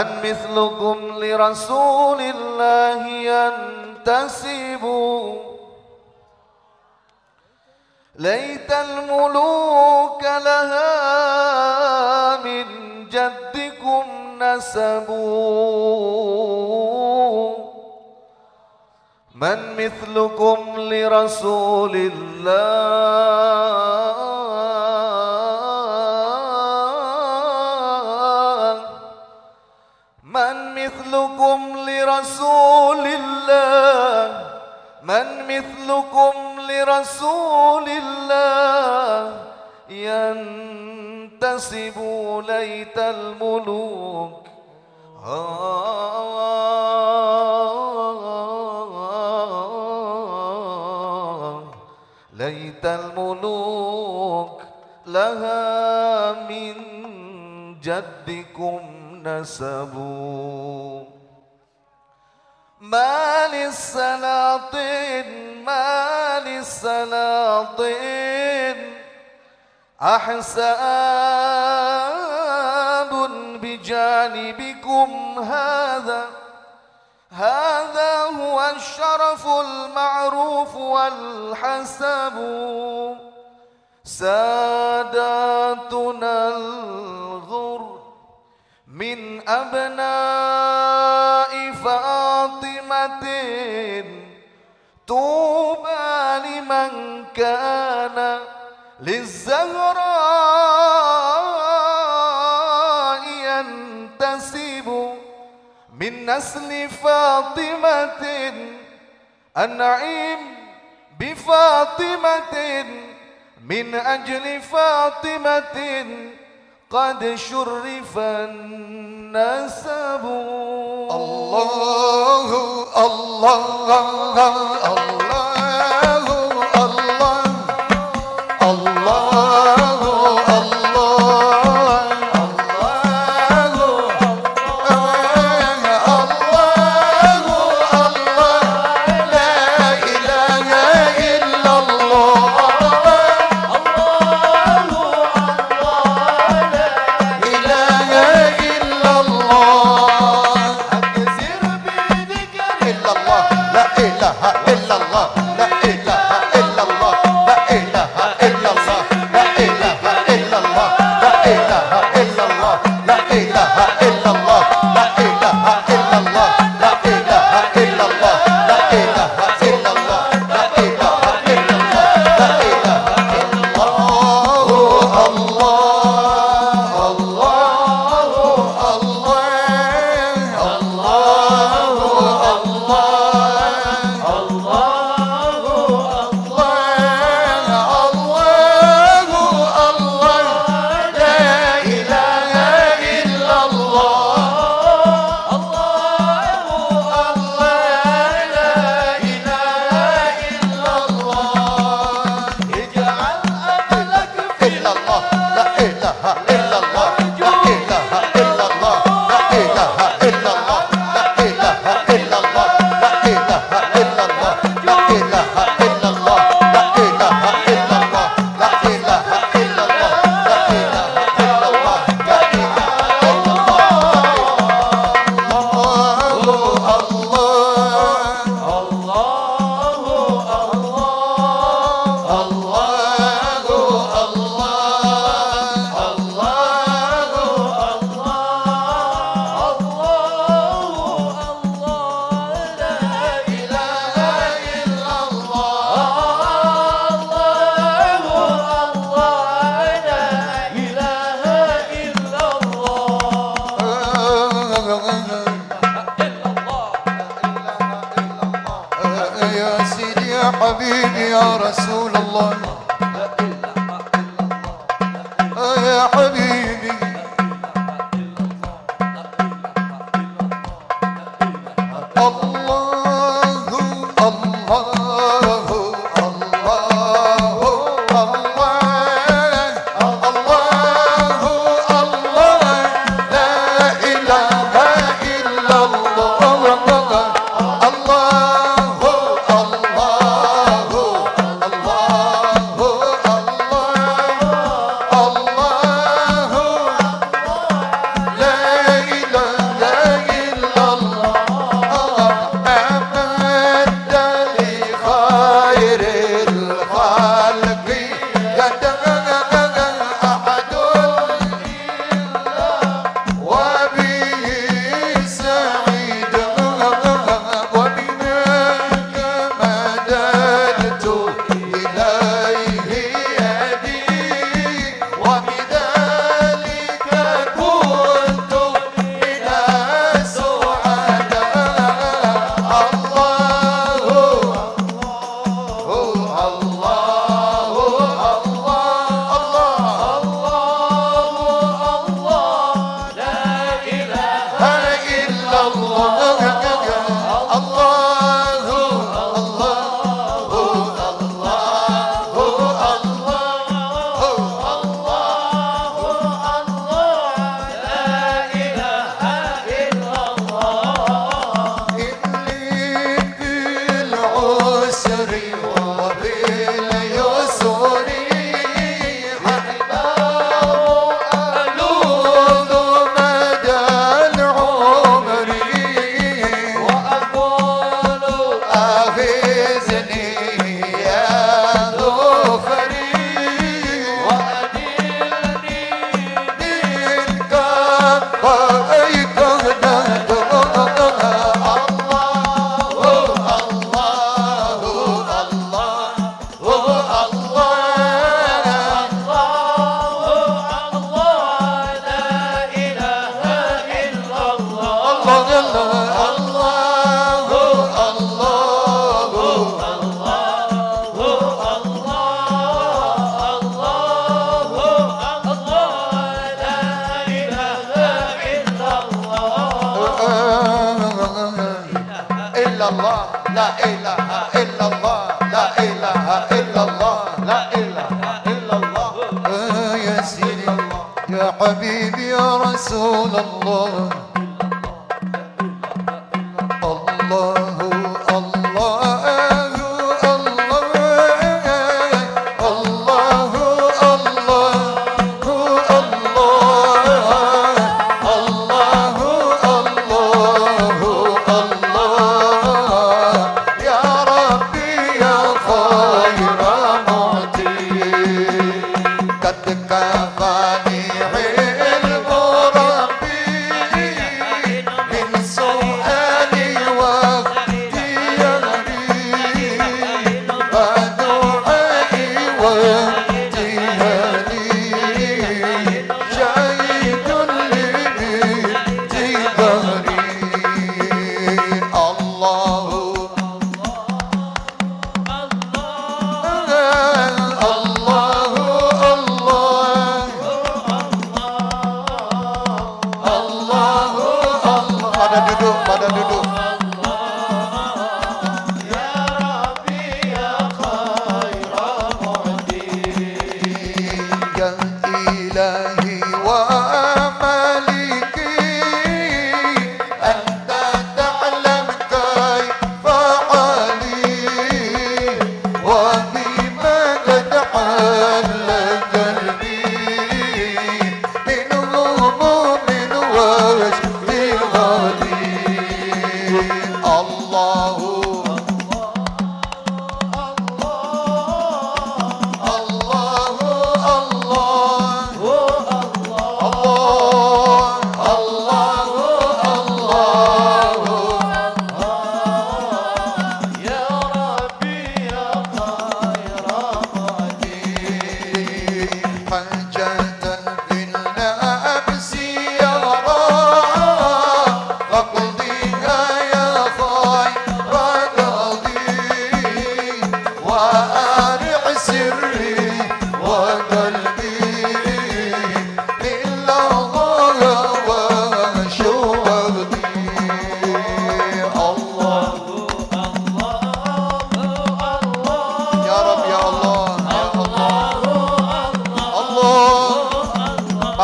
من مثلكم لرسول الله ينتسب ليت الملوك لها من جدكم نسبوا. من مثلكم لرسول الله مثلكم لرسول الله. من مثلكم لرسول الله. ينتسب ليت الملوك. ليت الملوك لها من جدكم نسبوا. ما للسلاطين ما للسلاطين. أحساب بجانبكم هذا هذا هو الشرف المعروف والحسب. ساداتنا الغر من أبناء فاطمة طوبى لمن كان للزهراء ينتسب. من نسل فاطمة. النعيم بفاطمة. من أجل فاطمة. قد شرف النسب. الله الله الله الله. يا رسول الله. يا حبيبي. الله. لا إله إلا الله. لا إله إلا الله. لا إله إلا الله. يا سيدي يا حبيبي يا رسول الله.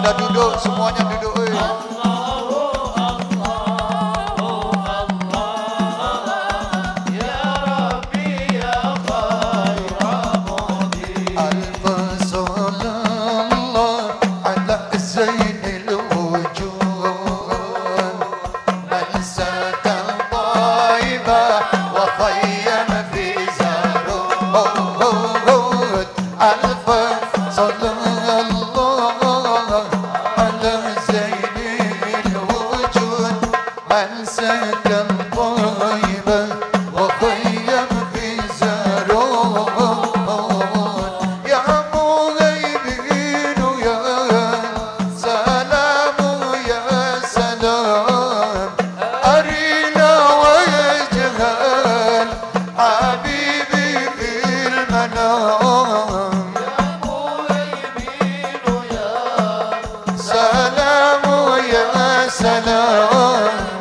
Ada duduk semuanya duduk. Eh. amor